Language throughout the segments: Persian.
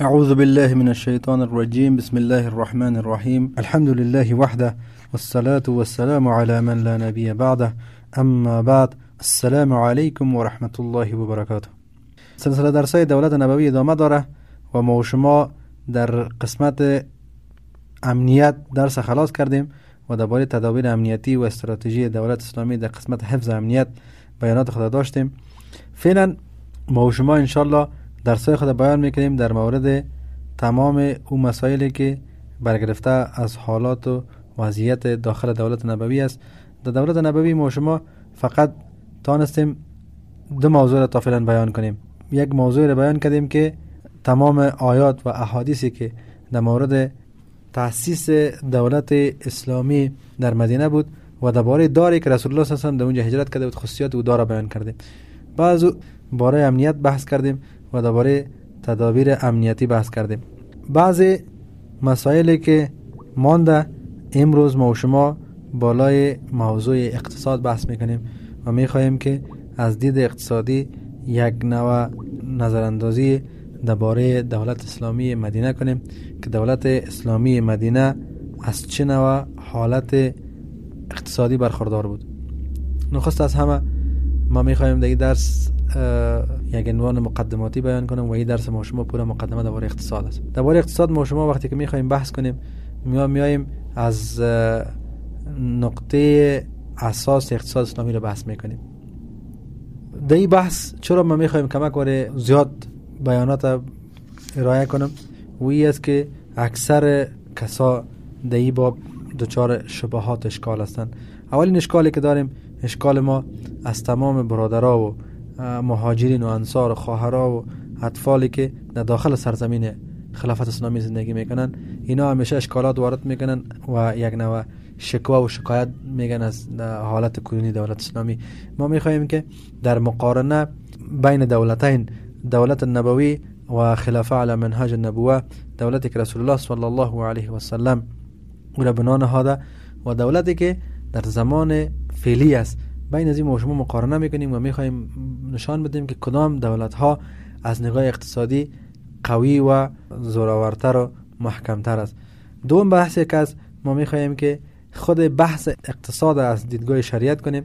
أعوذ بالله من الشيطان الرجيم. بسم الله الرحمن الرحيم. الحمد لله وحده والصلاة والسلام على من لا نبي بعده. أما بعد السلام علیکم و رحمت الله و برکاته سلسلة درسای دولت نبوی ادامه داره و در قسمت امنیت درس خلاص کردیم و درباره تدابیر امنیتی و استراتژی دولت اسلامی در قسمت حفظ امنیت بیانات خود داشتیم. فعلا ما و شما انشالله درسای خود بیان می‌کنیم در مورد تمام او مسائلی که برگرفته از حالات و وضعیت داخل دولت نبوی است. در دولت نبوی ما شما فقط تانستیم دو موضوع را تا فعلا بیان کنیم. یک موضوع را بیان کردیم که تمام آیات و احادیثی که در مورد تاسیس دولت اسلامی در مدینه بود و درباره داری که رسول الله صلی الله علیه و در اونجا هجرت کرده بود خصوصیات او دارا بیان کردیم. بعض باره امنیت بحث کردیم. و درباره تدابیر امنیتی بحث کردیم. بعضی مسائلی که مانده امروز ما و شما بالای موضوع اقتصاد بحث می‌کنیم و می‌خواهیم که از دید اقتصادی یک نوع نظراندازی درباره دولت اسلامی مدینه کنیم که دولت اسلامی مدینه از چه نوع حالت اقتصادی برخوردار بود. نخست از همه ما می‌خواهیم در درس یک عنوان مقدماتی بیان کنم و این درس ما شما پورا مقدمه درباره اقتصاد است. درباره اقتصاد ما شما وقتی که می‌خوایم بحث کنیم می میایم از نقطه اساس اقتصاد اسلامی رو بحث می‌کنیم. در این بحث چرا ما می‌خوایم کمک وره زیاد بیانات ارائه کنم؟ و ای است که اکثر کسا در این باب دچار شبهات اشکال هستند. اولین اشکالی که داریم اشکال ما از تمام برادرها و مهاجرین و انصار و خواهرها و اطفالی که در داخل سرزمین خلافت اسلامی زندگی می‌کنن اینا همیشه اشکالات وارد می‌کنن و یک نوع شکوا و شکایت میگن از حالت کنونی دولت اسلامی. ما می‌خواهیم که در مقارنه بین دولتین دولت نبوی و خلافه علی منهاج النبوه دولتی که رسول الله صلی الله علیه و سلم او را بنا نهاده و دولتی که در زمان فعلی است. بین از این ما شما مقارنه می‌کنیم و می‌خواهیم نشان بدیم که کدام دولت ها از نگاه اقتصادی قوی و زورآورتر و محکمتر است. دوم بحثی که از ما می‌خواهیم که خود بحث اقتصاد از دیدگاه شریعت کنیم.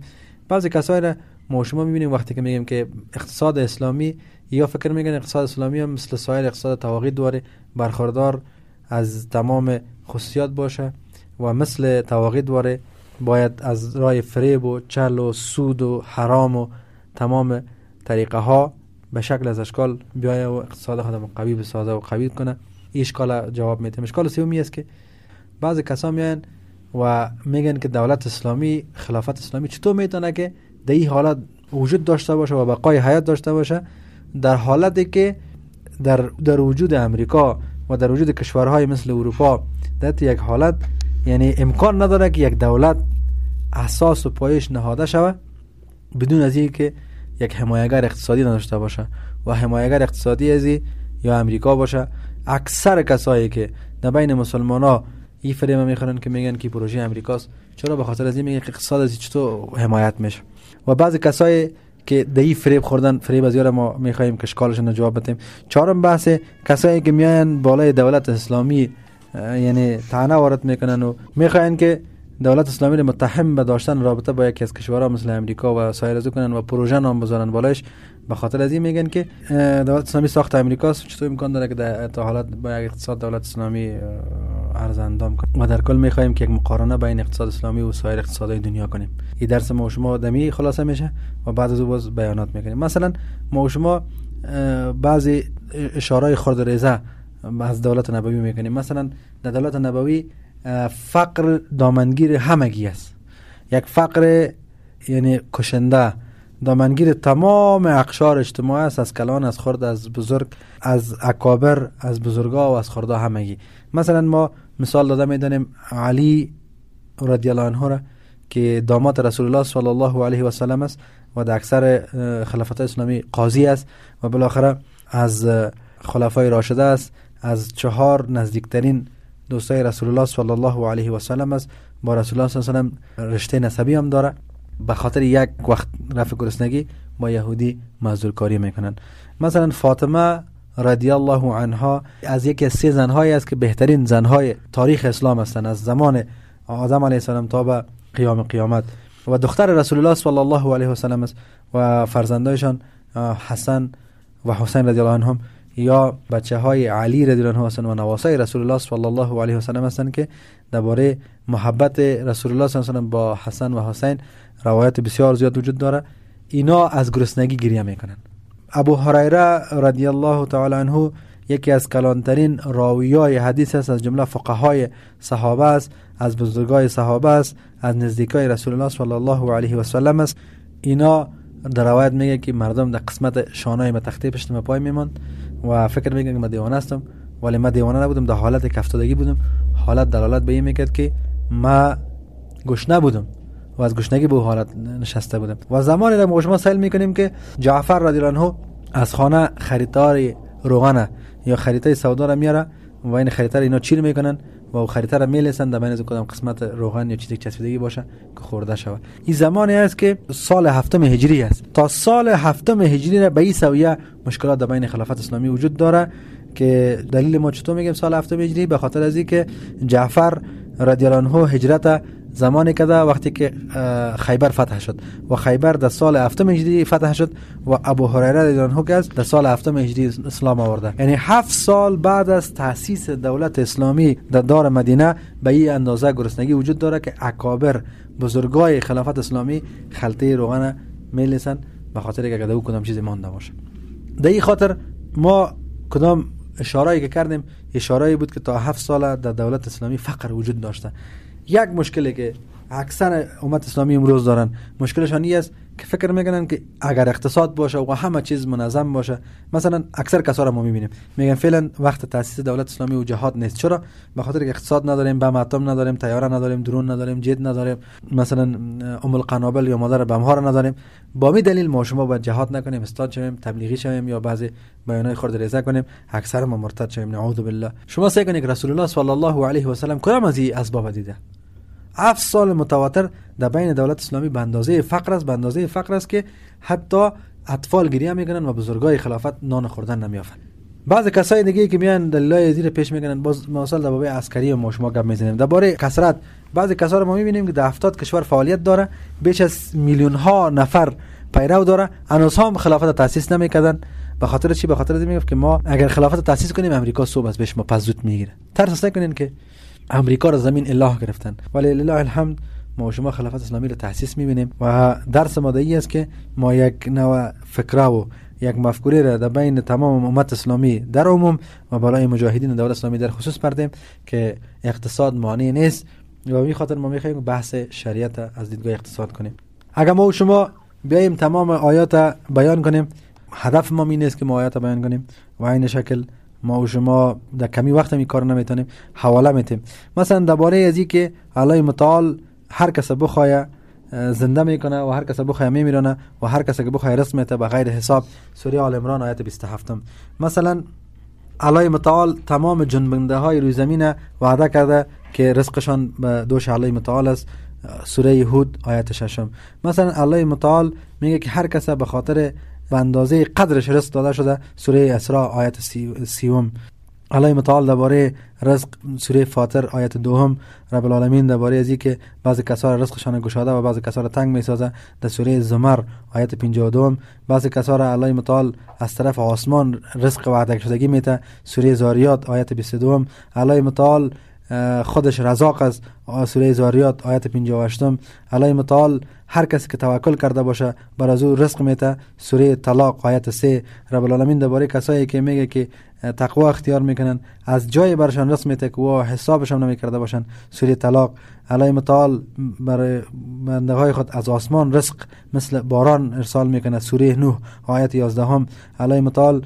بعضی کسایی را ما شما می‌بینیم وقتی که میگیم که اقتصاد اسلامی یا فکر میگن اقتصاد اسلامی هم مثل سایر اقتصاد تواقید داره برخوردار از تمام خصوصیات باشه و مثل تواقید داره باید از رای فریب و چل و سود و حرام و تمام طریقه ها به شکل از اشکال بیایه و اقتصاد خودم قوی بسازه و قوی کنه. این اشکال جواب میده اشکال سومی است که بعضی کسا میان و میگن که دولت اسلامی خلافت اسلامی چطور می‌تونه که در این حالت وجود داشته باشه و بقای حیات داشته باشه؟ در حالتی که در, در وجود امریکا و در وجود کشورهای مثل اروپا در یک حالت یعنی امکان نداره که یک دولت اساس و پایش نهاده شوه بدون از که یک حمایگر اقتصادی نداشته باشه و حمایگر اقتصادی ازی یا امریکا باشه. اکثر کسایی که در بین مسلمان ها این فریم می‌خورن که میگن که پروژه امریکاست چرا؟ به خاطر از این میگن که اقتصاد از چطور حمایت میشه. و بعضی کسایی که این فریب خوردن فریب از یار ما می‌خوایم که اشکالشون جواب بدیم. چهارم بحث کسایی که میاین بالای دولت اسلامی یعنی تعنه وارد می‌کنن و می‌خواین که دولت اسلامی متهم به داشتن رابطه با یکی از کشورها مثل امریکا و سایر از کنن و پروژه نام بذارن. بالایش به خاطر از این میگن که دولت اسلامی ساخت امریکاست چطور امکان داره که در تا حالت با اقتصاد دولت اسلامی ارز اندام کنه؟ و در کل می‌خوایم که یک مقارنه بین اقتصاد اسلامی و سایر اقتصادهای دنیا کنیم. این درس ما شما دمی خلاصه میشه و بعد از او باز بیانات می‌کنیم. مثلا ما شما بعضی اشاره خرد ریزه از دولت نبوی می‌کنیم. مثلا در دولت نبوی فقر دامنگیر همگی است. یک فقر یعنی کشنده دامنگیر تمام اقشار اجتماع است از کلان از خرد از بزرگ از اکابر از بزرگا و از خردا همگی. مثلا ما مثال داده می‌دانیم علی رضی الله عنه را که داماد رسول الله صلی الله علیه و سلم است و در اکثر خلافت اسلامی قاضی است و بالاخره از خلفای راشده است. از چهار نزدیکترین دوستای رسول الله صلی الله علیه و سلم است. با رسول الله صلی الله علیه و سلم رشته نسبی هم داره. به خاطر یک وقت رفع گرسنگی با یهودی مزدور کاری می‌کنن مثلا فاطمه رضی الله عنها از یکی از سه زنهایی است که بهترین زنهای تاریخ اسلام هستند. از زمان آدم علیه السلام تا به قیام قیامت. و دختر رسول الله صلی الله علیه و سلم است. و فرزندایشان حسن و حسین رضی الله عنهم. یا بچه های علی رضی الله عنه و نواسای رسول الله صلی الله علیه و سلم هستند که درباره محبت رسول الله صلی الله علیه و با حسن و حسین روایت بسیار زیاد وجود داره اینا از گرسنگی گریه می‌کنن ابو هریره رضی الله تعالی عنه یکی از کلانترین راویای حدیث است از جمله فقهای صحابه است از بزرگای صحابه است از نزدیکای رسول الله صلی الله علیه و سلم است. اینا در روایت میگه که مردم در قسمت شانای ما پشت پای میموند و فکر میگن که ما دیوانه هستم ولی ما دیوانه نبودم در حالت کفتادگی بودم. حالت دلالت به این می‌کرد که ما گشنه بودم و از گشنگی به حالت نشسته بودم. و زمانی را ما شما سیل می‌کنیم که جعفر رضی الله از خانه خریدار روغن یا خریطه سودا را میاره و این خریطه اینا چیر می‌کنن؟ و خریطه را میلسن در از کدام قسمت روغن یا چیزی چسبیدگی باشه که خورده شود. این زمانی است که سال هفتم هجری است. تا سال هفتم هجری را به این سویه مشکلات در بین خلافت اسلامی وجود داره که دلیل ما چطور میگیم سال هفتم هجری؟ به خاطر از که جعفر رضی الله عنه هجرت زمانی که وقتی که خیبر فتح شد و خیبر در سال هفتم هجری فتح شد و ابو هریره رضی الله عنه در سال هفتم هجری اسلام آورده. یعنی هفت سال بعد از تاسیس دولت اسلامی در دار مدینه به این اندازه گرسنگی وجود داره که اکابر بزرگای خلافت اسلامی خلطه روغن میلیسن به خاطر که او کدام چیزی مانده باشه. در این خاطر ما کدام اشاره که کردیم اشاره بود که تا هفت سال در دولت اسلامی فقر وجود داشته. یک مشکلی که اکثر امت اسلامی امروز دارن. مشکلشان این است که فکر می‌کنن که اگر اقتصاد باشه و همه چیز منظم باشه مثلا اکثر کسا را ما می‌بینیم. میگن فعلا وقت تاسیس دولت اسلامی و جهاد نیست. چرا؟ به خاطر که اقتصاد نداریم بم اتم نداریم تیاره نداریم درون نداریم جت نداریم مثلا ام القنابل یا مادر بم نداریم. با می دلیل ما شما باید جهاد نکنیم استاد شویم تبلیغی شویم یا بعضی بیانای خرد ریزه کنیم. اکثر ما مرتد شویم نعوذ بالله. شما سعی کنید رسول الله صلی الله علیه و سلم کدام از اسباب دیده؟ هفت سال متواتر در بین دولت اسلامی به اندازه فقر است به اندازه فقر است که حتی اطفال گریه می‌کنن و بزرگای خلافت نان خوردن نمیافن بعض کسای دیگه که میان دلایل زیر پیش می‌کنن باز مثلا در باره عسکری ما شما گپ می‌زنیم. درباره کسرت بعضی کسا رو ما می‌بینیم که در 70 کشور فعالیت داره بیش از میلیون ها نفر پیرو داره. هنوز هم خلافت تاسیس نمی‌کردن. به خاطر چی؟ به خاطر از که ما اگر خلافت تاسیس کنیم امریکا صبح از بهش ما پس زود می‌گیره. ترس نکنین که امریکا را زمین الله گرفتن. ولی لله الحمد ما شما خلافت اسلامی را تاسیس می‌بینیم و درس ما است که ما یک نوع فکره و یک مفکوره را در بین تمام امت اسلامی در عموم و بالای مجاهدین دولت اسلامی در خصوص پردیم که اقتصاد مانع نیست و این خاطر ما می‌خوایم بحث شریعت از دیدگاه اقتصاد کنیم. اگر ما شما بیایم تمام آیات بیان کنیم هدف ما این نیست که ما آیات بیان کنیم. و این شکل ما و شما در کمی وقت می کار نمی‌تونیم حواله میتیم مثلا درباره از که الله متعال هر کس بخواه زنده می‌کنه و هر کس بخواه میمیرونه و هر کس که بخواه رسم میته به غیر حساب. سوره آل عمران آیت 27 مثلا الله متعال تمام جنبنده های روی زمین وعده کرده که رزقشان به دوش الله متعال است. سوره هود آیت ششم. مثلا الله متعال میگه که هر کس به خاطر به اندازه قدرش رزق داده شده. سوره اسراء آیت سیوم. الله متعال درباره رزق سوره فاطر آیت دوم. رب العالمین درباره ازی که بعضی کسا را رزقشان گشاده و بعضی کسا را تنگ می‌سازه. در سوره زمر آیت 52 بعضی کسا را الله متعال از طرف آسمان رزق وعده شدگی میته سوره زاریات آیت 22 الله متعال خودش رزاق است سوره زاریات آیت 58 الله متعال هر کسی که توکل کرده باشه بر از او رزق میته سوره طلاق آیت 3 رب العالمین درباره کسایی که میگه که تقوا اختیار می‌کنن از جای برشان رزق میته که و حسابشون نمی‌کرده باشن. سوره طلاق. الله متعال برای بنده های خود از آسمان رزق مثل باران ارسال می‌کنه. سوره نوح آیت 11 هم الله متعال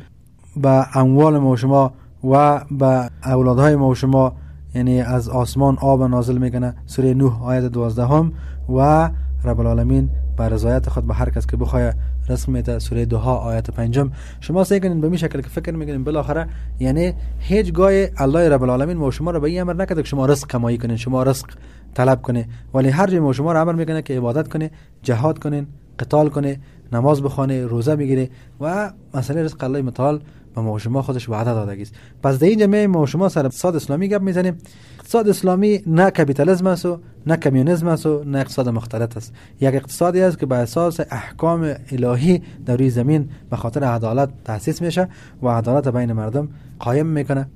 به اموال ما و شما و به اولادهای ما و شما یعنی از آسمان آب نازل می‌کنه. سوره نوح آیت 12 هم و رب العالمین بر رضایت خود به هر کس که بخواه رسم میده سوره دوها آیت پنجم. شما سعی کنین به می شکل که فکر می‌کنین بالاخره یعنی هیچ گای الله رب العالمین ما شما رو به این امر نکرده که شما رزق کمایی کنین شما رزق طلب کنه ولی هر جای ما شما رو امر می‌کنه که عبادت کنه جهاد کنین قتال کنه نماز بخونه روزه بگیره و مسئله رزق الله متعال به ما شما خودش وعده داده است. پس در اینجا می ما شما سر اقتصاد اسلامی گپ می‌زنیم. اقتصاد اسلامی نه کپیتالیسم است و نه کمیونیسم است و نه اقتصاد مختلط است. یک اقتصادی است که به اساس احکام الهی در روی زمین به خاطر عدالت تاسیس میشه و عدالت بین مردم قایم می‌کنه.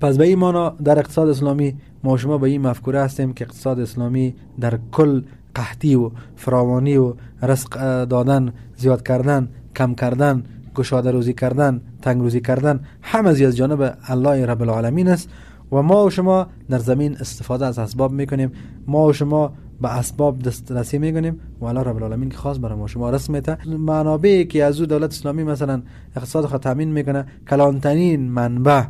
پس به این معنا در اقتصاد اسلامی ما شما به این مفکوره هستیم که اقتصاد اسلامی در کل قحطی و فراوانی و رزق دادن زیاد کردن کم کردن گشاده روزی کردن تنگ روزی کردن همه از جانب الله رب العالمین است و ما و شما در زمین استفاده از اسباب می‌کنیم. ما و شما به اسباب دسترسی می‌کنیم. و الله رب العالمین که خاص برای ما شما رسم میته منابعی که از دولت اسلامی مثلا اقتصاد خود تامین می‌کنه کلانترین منبع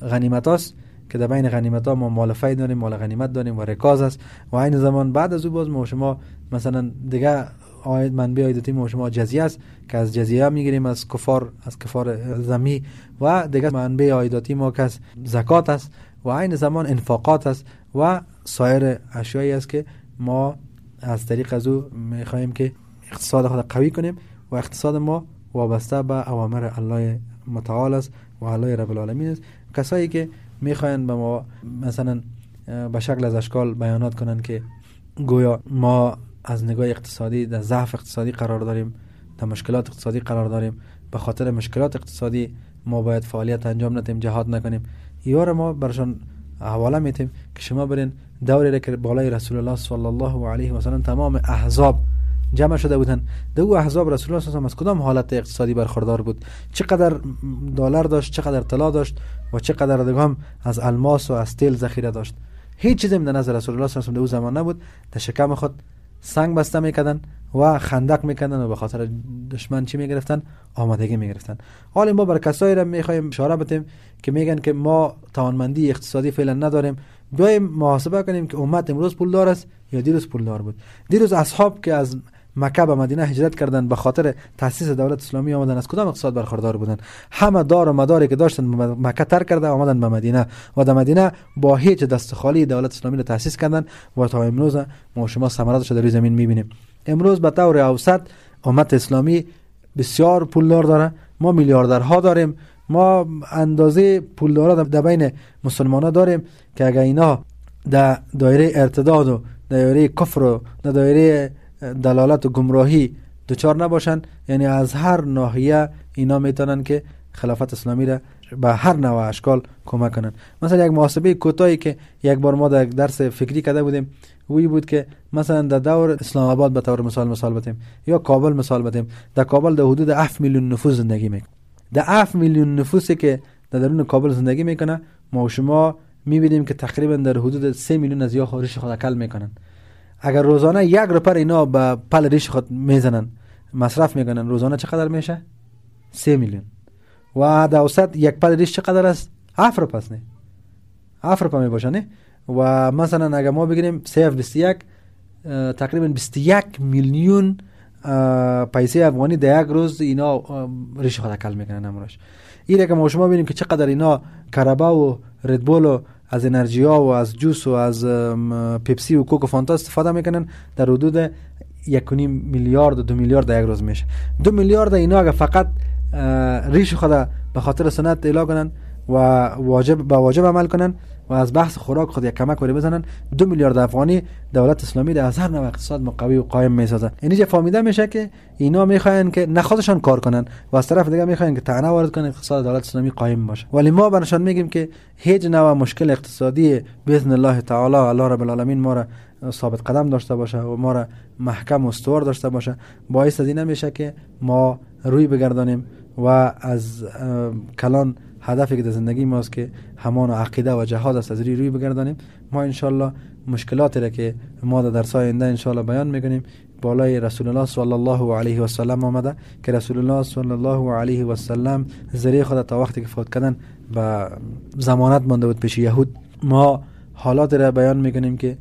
غنیمت است که در بین غنیمت ها ما مال داریم مال غنیمت داریم و رکاز است. و این زمان بعد از او باز ما شما مثلا دیگه آید منبع آیداتی ما شما جزیه است که از جزیه می‌گیریم از کفار از کفار زمی و دیگه منبع آیداتی ما که از زکات است و این زمان انفاقات است و سایر اشیایی است که ما از طریق از او می‌خواهیم که اقتصاد خود قوی کنیم و اقتصاد ما وابسته به اوامر الله متعال است و الله رب العالمین است. کسایی که می‌خواین به ما مثلا به شکل از اشکال بیانات کنن که گویا ما از نگاه اقتصادی در ضعف اقتصادی قرار داریم در مشکلات اقتصادی قرار داریم. به خاطر مشکلات اقتصادی ما باید فعالیت انجام ندیم جهاد نکنیم. یار ما برشان حواله میتیم که شما برین دوری که بالای رسول الله صلی الله علیه و سلم تمام احزاب جمع شده بودن. دو احزاب رسول الله صلی از کدام حالت اقتصادی برخوردار بود؟ چقدر دلار داشت چقدر طلا داشت و چقدر دگام از الماس و از تیل ذخیره داشت؟ هیچ چیزی در نظر رسول الله صلی الله علیه و زمان نبود. در شکم خود سنگ بسته می‌کردن و خندق می‌کردن و به خاطر دشمن چی می‌گرفتن؟ آمادگی می‌گرفتن. حال ما بر کسایی را می‌خوایم اشاره بتیم که میگن که ما توانمندی اقتصادی فعلا نداریم. بیایم محاسبه کنیم که امت امروز پولدار است یا دیروز پولدار بود. دیروز اصحاب که از مکه به مدینه هجرت کردن به خاطر تاسیس دولت اسلامی آمدن. از کدام اقتصاد برخوردار بودن؟ همه دار و مداری که داشتن مکه ترک کرده آمدن به مدینه. و در مدینه با هیچ دست خالی دولت اسلامی را تاسیس کردن و تا امروز ما شما ثمراتش در زمین می‌بینیم. امروز به طور اوسط امت اسلامی بسیار پولدار داره. ما میلیاردرها داریم. ما اندازه پولدارا در بین مسلمان ها داریم که اگر اینا در دایره ارتداد و دایره کفر و دایره دلالت و گمراهی دچار نباشن یعنی از هر ناحیه اینا می‌تونن که خلافت اسلامی را به هر نوع اشکال کمک کنن. مثلا یک محاسبه کوتاهی که یک بار ما در درس فکری کرده بودیم وی بود که مثلا در دور اسلام آباد به طور مثال مثال بتیم یا کابل مثال بتیم. در کابل در حدود 7 میلیون نفوس زندگی می‌کنه. در 7 میلیون نفوسی که در درون کابل زندگی می‌کنه ما شما می‌بینیم که تقریبا در حدود 3 میلیون از یا خارج خود کل می‌کنن. اگر روزانه یک روپر اینا به پل ریش خود می‌زنن مصرف می‌کنن روزانه چقدر میشه؟ 3 میلیون. و در اوسط یک پل ریش چقدر است؟ 7 روپه است نه. 7 روپه می باشه نه. و مثلا اگر ما بگیریم 3 21 تقریبا 21 میلیون پیسه افغانی در یک روز اینا ریش خود کل می‌کنن امروز. این که ما شما ببینیم که چقدر اینا کربا و ردبول و از انرژی ها و از جوس و از پپسی و کوک و فانتا استفاده می‌کنن. در حدود یک میلیارد و دو میلیارد یک روز میشه. دو میلیارد اینا اگر فقط ریش خود به خاطر سنت اعلا کنن و واجب با واجب عمل کنن و از بحث خوراک خود یک کمک بزنن. دو میلیارد افغانی دولت اسلامی در از هر نوع اقتصاد مقوی و قایم می‌سازن. اینجا فهمیده میشه که اینا می‌خواین که نه خودشان کار کنن و از طرف دیگه می‌خواین که تنها وارد کنن اقتصاد دولت اسلامی قایم باشه. ولی ما برشان میگیم که هیچ نوع مشکل اقتصادی باذن الله تعالی الله رب العالمین ما را ثابت قدم داشته باشه و ما را محکم و استوار داشته باشه. باعث از این نمیشه که ما روی بگردانیم و از کلان هدفی که در زندگی ماست که همان عقیده و جهاد است از روی روی بگردانیم. ما انشالله مشکلاتی را که ما در درس آینده انشالله بیان می‌کنیم بالای رسول الله صلی الله علیه و سلم آمده که رسول الله صلی الله علیه و سلم ذریع خود تا وقتی که فوت کردن به زمانت مانده بود پیش یهود ما حالات را بیان می‌کنیم که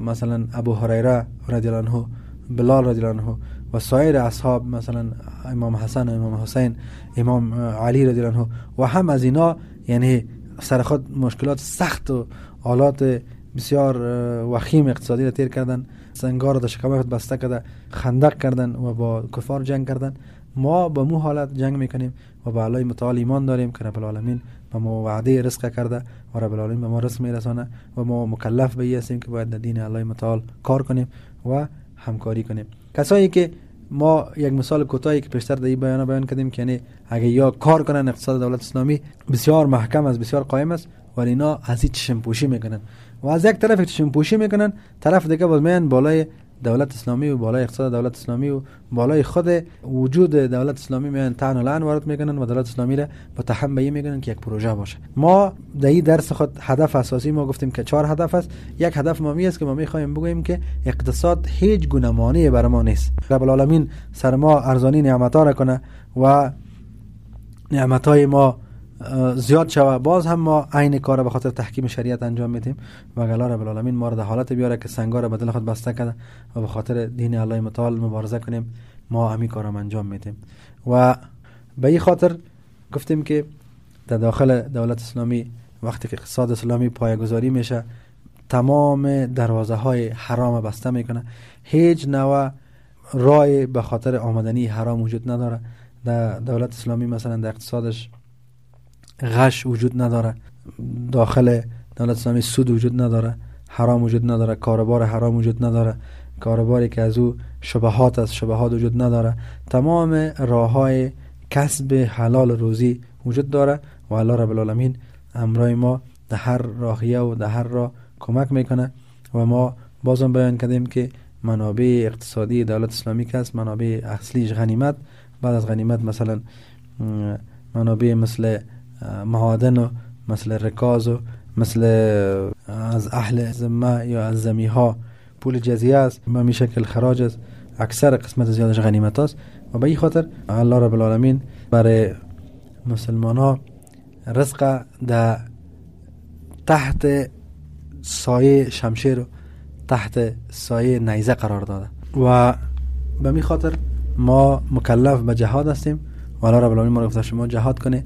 مثلا ابو هریره رضی الله عنه بلال رضی الله عنه و سایر اصحاب مثلا امام حسن امام حسین امام علی رضی الله و هم از اینا یعنی سر خود مشکلات سخت و حالات بسیار وخیم اقتصادی را تیر کردن سنگار در شکم خود بسته کرده خندق کردن و با کفار جنگ کردن. ما به مو حالت جنگ می‌کنیم و به الله متعال ایمان داریم که رب العالمین به ما وعده رزق کرده و رب العالمین به ما رزق میرسانه و ما مکلف به هستیم که باید در دین الله متعال کار کنیم و همکاری کنیم. کسایی که ما یک مثال کوتاهی که پیشتر در این بیان بیان کردیم که یعنی اگه یا کار کنن اقتصاد دولت اسلامی بسیار محکم است بسیار قائم است و اینا از این چشم پوشی می‌کنن. و از یک طرف چشم پوشی می‌کنن طرف دیگه باز میان بالای دولت اسلامی و بالای اقتصاد دولت اسلامی و بالای خود وجود دولت اسلامی میان تن و لعن وارد می‌کنن و دولت اسلامی را با تهم به می‌کنن که یک پروژه باشه. ما در این درس خود هدف اساسی ما گفتیم که چهار هدف است. یک هدف ما است که ما می‌خوایم بگوییم که اقتصاد هیچ گونه مانعی بر ما نیست. رب العالمین سر ما ارزانی نعمت را کنه و نعمت های ما زیاد شوه. باز هم ما عین کار به خاطر تحکیم شریعت انجام میدیم. و الله رب العالمین ما را در حالت بیاره که سنگار بدل خود بسته کرده و به خاطر دین الله متعال مبارزه کنیم. ما همین کارم انجام میدیم. و به این خاطر گفتیم که در داخل دولت اسلامی وقتی که اقتصاد اسلامی پایگذاری میشه تمام دروازه های حرام بسته می‌کنه. هیچ نوع رای به خاطر آمدنی حرام وجود نداره. در دولت اسلامی مثلا در اقتصادش غش وجود نداره. داخل دولت اسلامی سود وجود نداره. حرام وجود نداره. کاربار حرام وجود نداره. کارباری که از او شبهات است شبهات وجود نداره. تمام راه های کسب حلال روزی وجود داره و الله رب العالمین امرای ما در هر راهیه و در هر راه کمک می‌کنه و ما بازم بیان کردیم که منابع اقتصادی دولت اسلامی که است منابع اصلیش غنیمت. بعد از غنیمت مثلا منابع مثل معادن و مثل رکاز و مثل از اهل زمه یا از زمی ها پول جزیه است به می شکل خراج است. اکثر قسمت زیادش غنیمت است. و به این خاطر الله رب العالمین برای مسلمان ها رزق در تحت سایه شمشیر و تحت سایه نیزه قرار داده. و به می خاطر ما مکلف به جهاد هستیم. و الله رب العالمین ما گفته شما جهاد کنه.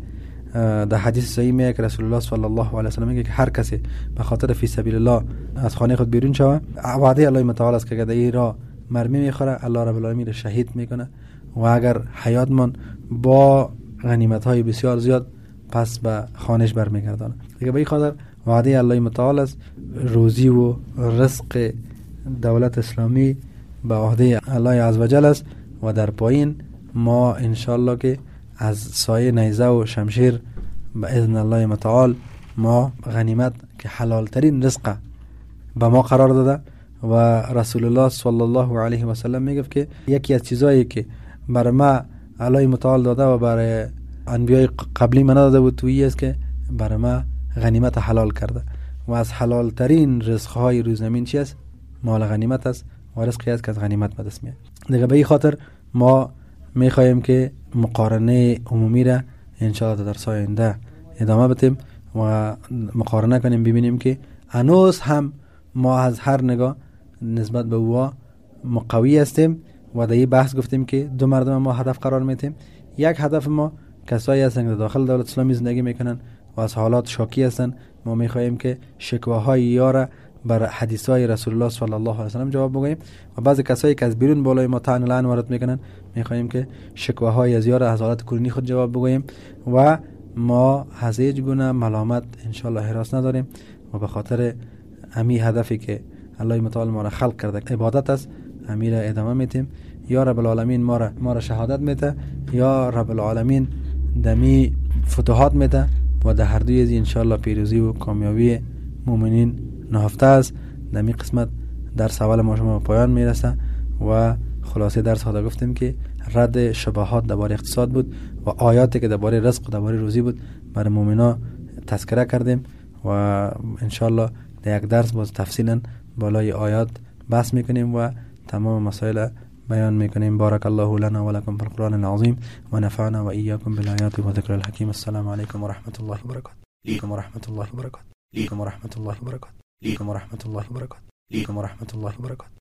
در حدیث صحیح میگه که رسول الله صلی الله علیه و سلم میگه که هر کسی به خاطر فی سبیل الله از خانه خود بیرون شوه وعده الله متعال است که اگر این را مرمی می‌خوره الله رب العالمین شهید می‌کنه. و اگر حیات من با غنیمت های بسیار زیاد پس به خانش برمیگردانه. دیگه به خاطر وعده الله متعال است روزی و رزق دولت اسلامی به عهده الله عزوجل است. و در پایین ما انشالله که از سایه نیزه و شمشیر به اذن الله متعال ما غنیمت که حلال ترین رزق به ما قرار داده و رسول الله صلی الله علیه و سلم میگه که یکی از چیزایی که بر ما الله متعال داده و برای انبیای قبلی من داده بود تویی است که بر ما غنیمت حلال کرده. و از حلال ترین رزق های روز زمین چی است؟ مال غنیمت است و رزقی است که از غنیمت به دست میاد. دیگه به خاطر ما می‌خواهیم که مقارنه عمومی را انشاءالله در درس آینده ادامه بدیم و مقارنه کنیم ببینیم که هنوز هم ما از هر نگاه نسبت به او مقوی هستیم و در بحث گفتیم که دو مردم ما هدف قرار میتیم یک هدف ما کسایی هستند که داخل دولت اسلامی زندگی می‌کنن و از حالات شاکی هستند. ما می‌خواهیم که شکواهای یاره بر حدیث های رسول الله صلی الله علیه و سلم جواب بگوییم. و بعضی کسایی که از بیرون بالای ما تعن لعن وارد می‌کنن می‌خواهیم که شکواهای از یار از حالت کنونی خود جواب بگوییم و ما از هیچ گونه ملامت انشالله حراس نداریم و به خاطر امی هدفی که الله متعال ما را خلق کرده عبادت است امی را ادامه میتیم یا رب العالمین ما را, ما را شهادت میته یا رب العالمین دمی فتوحات میته و در هر دوی از انشالله پیروزی و کامیابی مؤمنین نهفته است. این قسمت در سوال ما شما پایان می‌رسه و خلاصه درس خدا گفتیم که رد شبهات درباره اقتصاد بود و آیاتی که درباره رزق و درباره روزی بود برای مؤمنا تذکره کردیم و انشالله در یک درس باز تفصیلا بالای آیات بحث می‌کنیم و تمام مسائل بیان می‌کنیم. بارک الله لنا و لكم بالقرآن العظیم و نفعنا و ایاکم بالآیات و ذکر الحکیم. السلام علیکم و رحمت الله و برکاته. و رحمت الله و برکاته. و رحمت الله و برکاته. عليكم ورحمة الله وبركاته عليكم ورحمة الله وبركاته